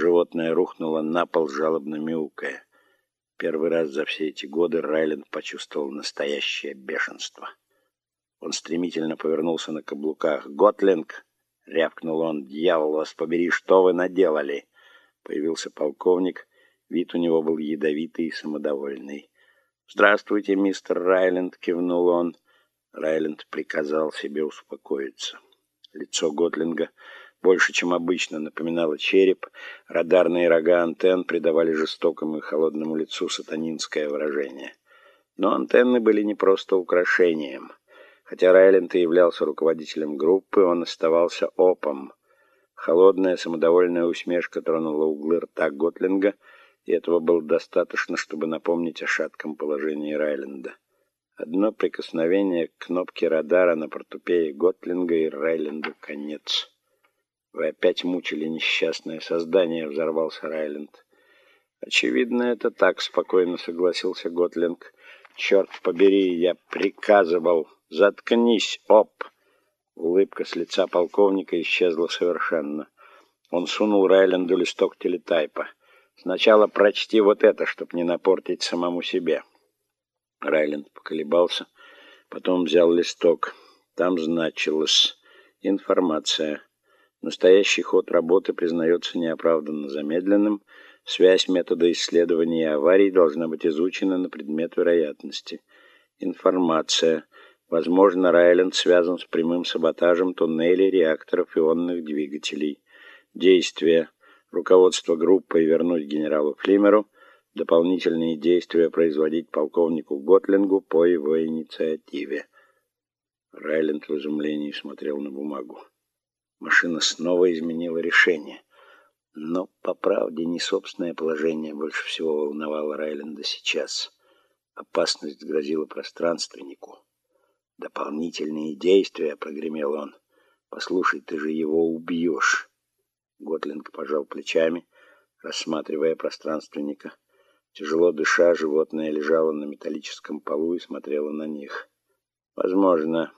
Животное рухнуло на пол, жалобно мяукая. Первый раз за все эти годы Райленд почувствовал настоящее бешенство. Он стремительно повернулся на каблуках. «Готлинг!» — рявкнул он. «Дьявол вас побери, что вы наделали?» Появился полковник. Вид у него был ядовитый и самодовольный. «Здравствуйте, мистер Райленд!» — кивнул он. Райленд приказал себе успокоиться. Лицо Готлинга больше, чем обычно, напоминало череп. Радарные рога антенн придавали жестокому и холодному лицу сатанинское выражение. Но антенны были не просто украшением. Хотя Райленд и являлся руководителем группы, он оставался опом. Холодная, самодовольная усмешка тронула углы рта Готлинга, и этого было достаточно, чтобы напомнить о шатком положении Райленда. Одно прикосновение к кнопке радара на портупее Готлинга и Райленду конец. «Вы опять мучили несчастное создание», — взорвался Райленд. «Очевидно, это так», — спокойно согласился Готлинг. «Черт побери, я приказывал. Заткнись, оп!» Улыбка с лица полковника исчезла совершенно. Он сунул Райленду листок телетайпа. «Сначала прочти вот это, чтоб не напортить самому себе». Райленд поколебался, потом взял листок. Там значилась информация. Настоящий ход работы признается неоправданно замедленным. Связь метода исследования аварий должна быть изучена на предмет вероятности. Информация. Возможно, Райленд связан с прямым саботажем туннелей реакторов ионных двигателей. Действия. Руководство группой вернуть генералу Флимеру – дополнительные действия производить полковнику Готлингу по его инициативе. Райленд в изумлении смотрел на бумагу. Машина снова изменила решение. Но, по правде, не собственное положение больше всего волновало Райленда сейчас. Опасность грозила пространственнику. «Дополнительные действия», — прогремел он. «Послушай, ты же его убьешь». Готлинг пожал плечами, рассматривая пространственника. Тяжело дыша, животное лежало на металлическом полу и смотрело на них. «Возможно,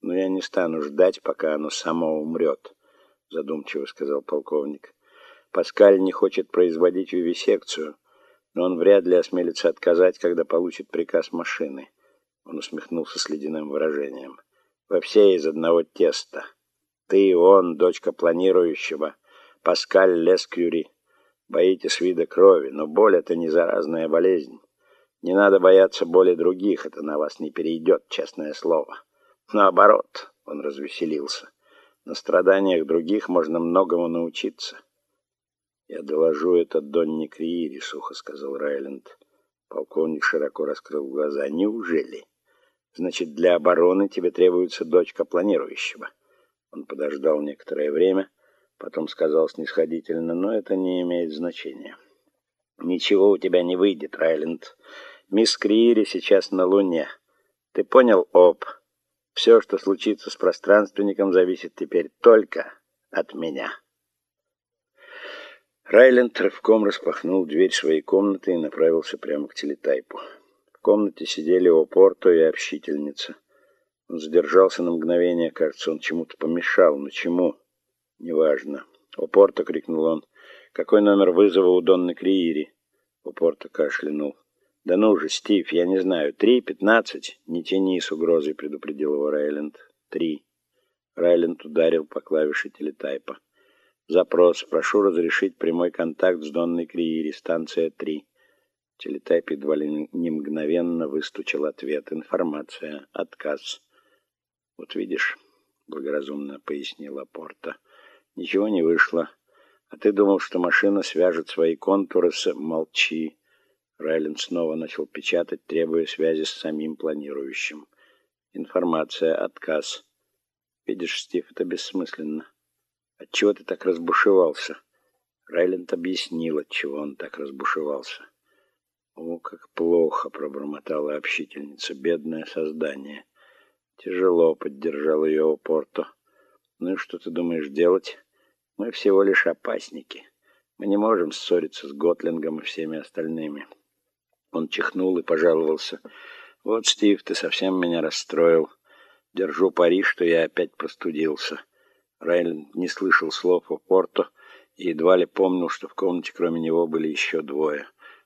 но я не стану ждать, пока оно само умрет», — задумчиво сказал полковник. «Паскаль не хочет производить вивисекцию, но он вряд ли осмелится отказать, когда получит приказ машины». Он усмехнулся с ледяным выражением. «Вы все из одного теста. Ты и он, дочка планирующего, Паскаль Лескюри». Боитесь вида крови, но боль — это не заразная болезнь. Не надо бояться боли других, это на вас не перейдет, честное слово. Наоборот, он развеселился. На страданиях других можно многому научиться. Я доложу это Донни Криири, сухо сказал Райленд. Полковник широко раскрыл глаза. Неужели? Значит, для обороны тебе требуется дочка планирующего. Он подождал некоторое время, Потом сказал снисходительно, но это не имеет значения. Ничего у тебя не выйдет, Райленд. Мисс Криери сейчас на Луне. Ты понял, Об? Все, что случится с пространственником, зависит теперь только от меня. Райленд рывком распахнул дверь своей комнаты и направился прямо к телетайпу. В комнате сидели Опорто и общительница. Он задержался на мгновение, кажется, он чему-то помешал. Но чему? «Неважно». «Упорто!» — крикнул он. «Какой номер вызова у Донны Криири?» Упорто кашлянул. «Да ну же, Стив, я не знаю. Три, пятнадцать?» «Не тяни с угрозой», — предупредил его Райленд. «Три». Райленд ударил по клавише телетайпа. «Запрос. Прошу разрешить прямой контакт с Донной Криири. Станция 3». Телетайп едва ли не мгновенно выстучил ответ. Информация. Отказ. «Вот видишь», — благоразумно пояснила Порта, — Ничего не вышло. А ты думал, что машина свяжет свои контуры с... Молчи. Райленд снова начал печатать, требуя связи с самим планирующим. Информация. Отказ. Видишь, Стив, это бессмысленно. Отчего ты так разбушевался? Райленд объяснил, отчего он так разбушевался. О, как плохо, пробормотала общительница, бедное создание. Тяжело поддержал ее Порто. Ну и что ты думаешь делать? Мы всего лишь опасники. Мы не можем ссориться с Готлингом и всеми остальными. Он чихнул и пожаловался. Вот, Стив, ты совсем меня расстроил. Держу пари, что я опять простудился. Райленд не слышал слов о Порто и едва ли помнил, что в комнате кроме него были еще двое —